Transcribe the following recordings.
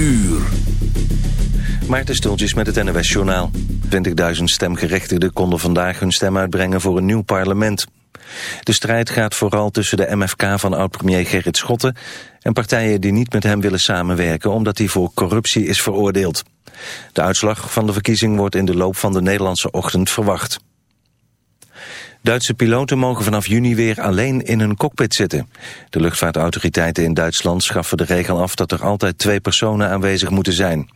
uur. Maarten Stultjes met het NOS Journaal. 20.000 stemgerechtigden konden vandaag hun stem uitbrengen voor een nieuw parlement. De strijd gaat vooral tussen de MFK van oud-premier Gerrit Schotten... en partijen die niet met hem willen samenwerken... omdat hij voor corruptie is veroordeeld. De uitslag van de verkiezing wordt in de loop van de Nederlandse ochtend verwacht. Duitse piloten mogen vanaf juni weer alleen in hun cockpit zitten. De luchtvaartautoriteiten in Duitsland schaffen de regel af dat er altijd twee personen aanwezig moeten zijn.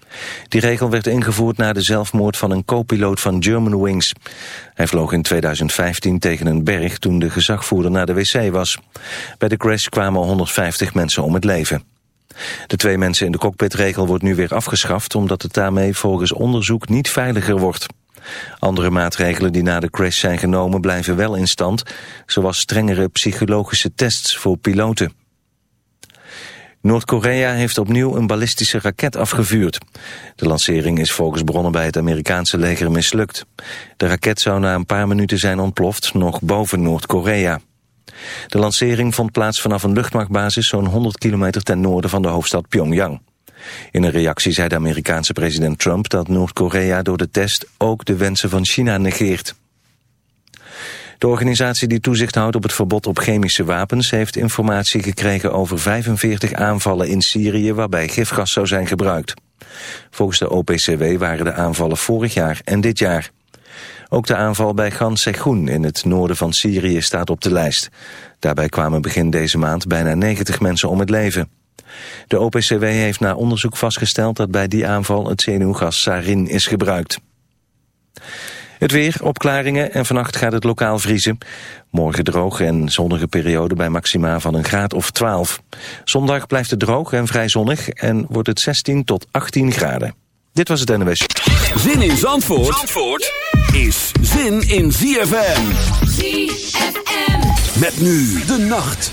Die regel werd ingevoerd na de zelfmoord van een co-piloot van Germanwings. Hij vloog in 2015 tegen een berg toen de gezagvoerder naar de wc was. Bij de crash kwamen 150 mensen om het leven. De twee mensen in de cockpitregel wordt nu weer afgeschaft... omdat het daarmee volgens onderzoek niet veiliger wordt. Andere maatregelen die na de crash zijn genomen blijven wel in stand, zoals strengere psychologische tests voor piloten. Noord-Korea heeft opnieuw een ballistische raket afgevuurd. De lancering is volgens bronnen bij het Amerikaanse leger mislukt. De raket zou na een paar minuten zijn ontploft, nog boven Noord-Korea. De lancering vond plaats vanaf een luchtmachtbasis zo'n 100 kilometer ten noorden van de hoofdstad Pyongyang. In een reactie zei de Amerikaanse president Trump dat Noord-Korea door de test ook de wensen van China negeert. De organisatie die toezicht houdt op het verbod op chemische wapens... heeft informatie gekregen over 45 aanvallen in Syrië... waarbij gifgas zou zijn gebruikt. Volgens de OPCW waren de aanvallen vorig jaar en dit jaar. Ook de aanval bij Gan Segoen in het noorden van Syrië staat op de lijst. Daarbij kwamen begin deze maand bijna 90 mensen om het leven. De OPCW heeft na onderzoek vastgesteld dat bij die aanval het zenuwgas sarin is gebruikt. Het weer, opklaringen en vannacht gaat het lokaal vriezen. Morgen droog en zonnige periode bij maxima van een graad of 12. Zondag blijft het droog en vrij zonnig en wordt het 16 tot 18 graden. Dit was het NWS. Zin in Zandvoort, Zandvoort is zin in ZFM. ZFM. Met nu de nacht.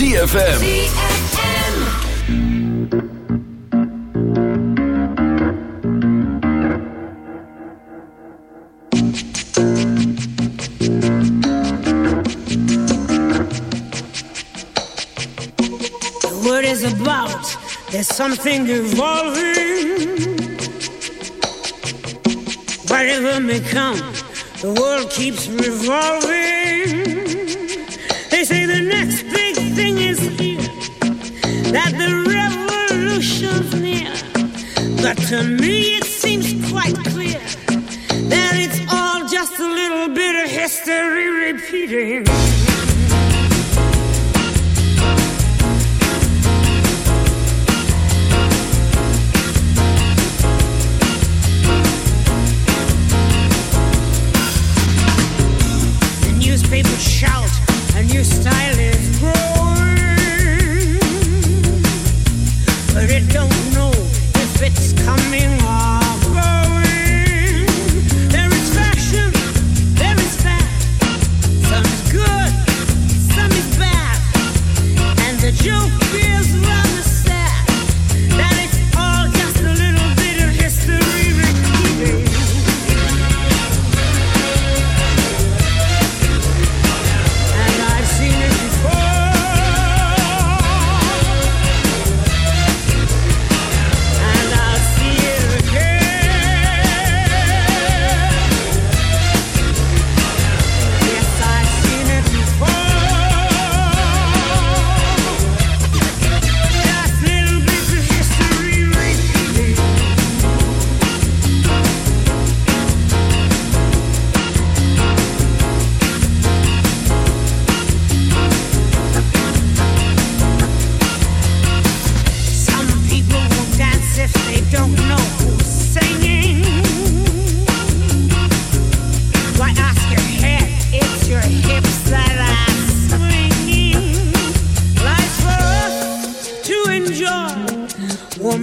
ZFM. The word is about, there's something evolving. Whatever may come, the world keeps revolving. To me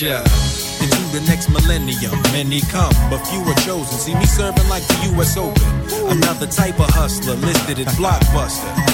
Ya. Into the next millennium, many come, but few are chosen. See me serving like the U.S. Open. Another type of hustler listed as blockbuster.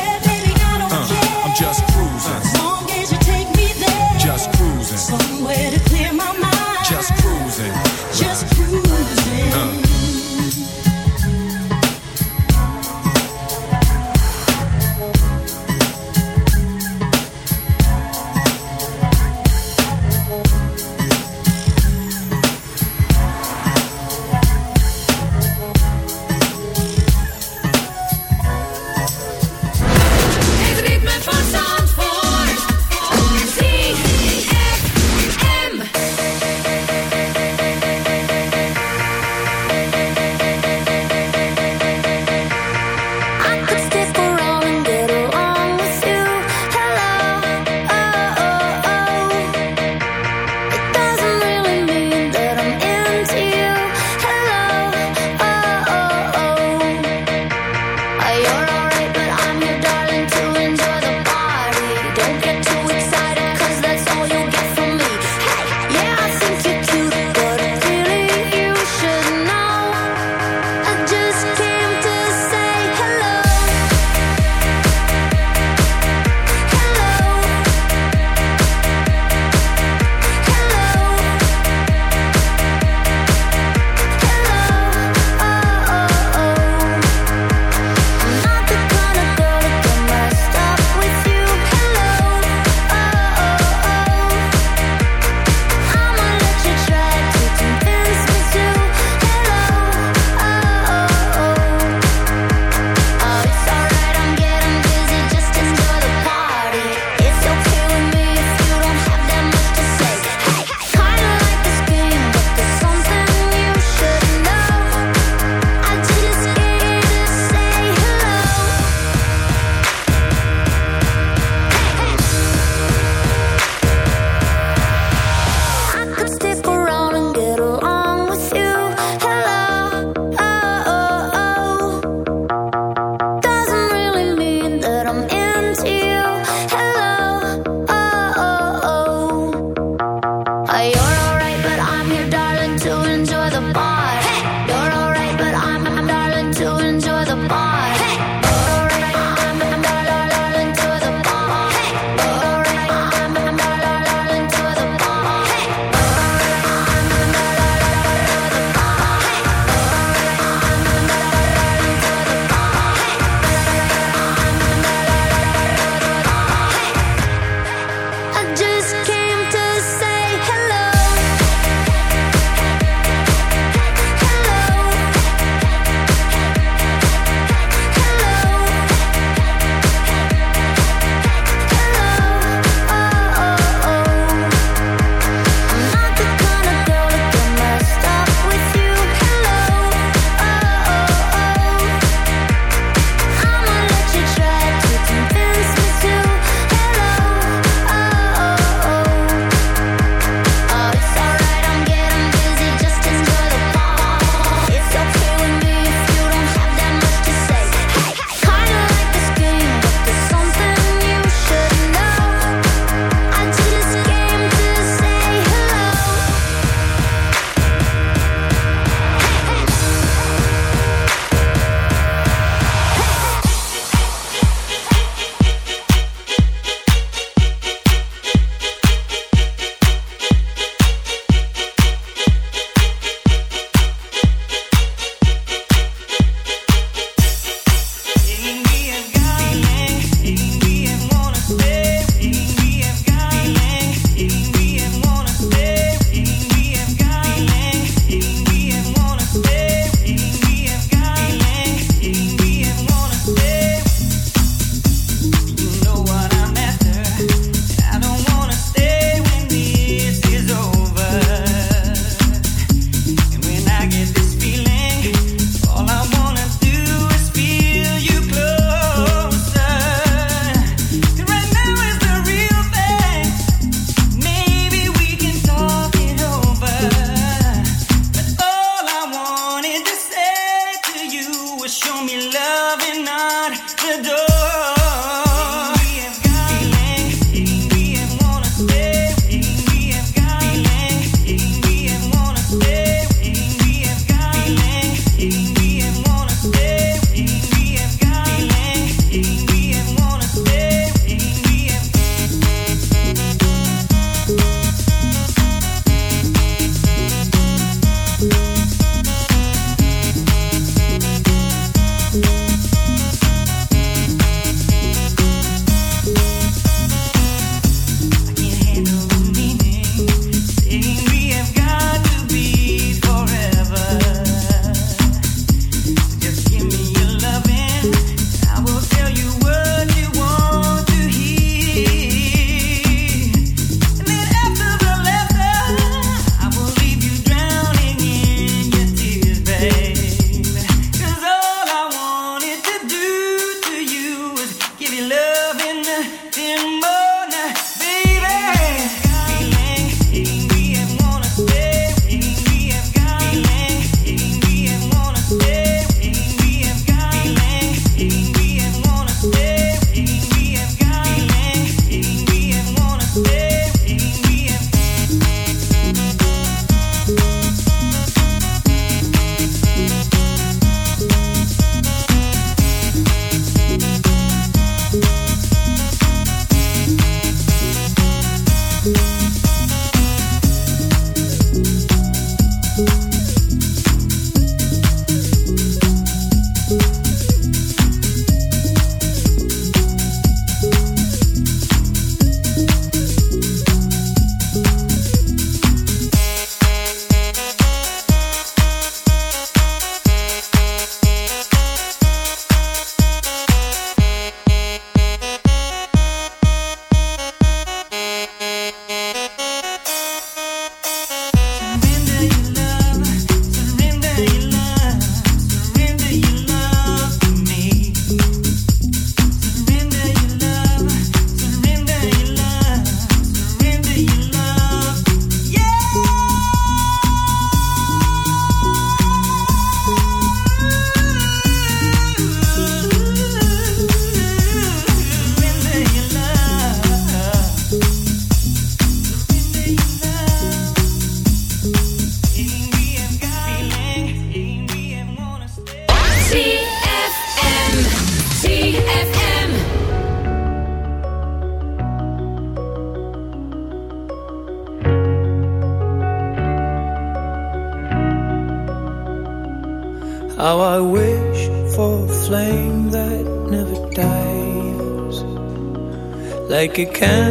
it can.